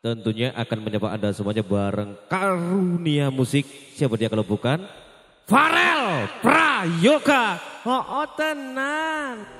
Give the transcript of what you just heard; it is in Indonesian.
tentunya akan menyapa Anda semuanya bareng karunia musik. Siapa dia kalau bukan? Farel Prayoga. Oh, oh tenang.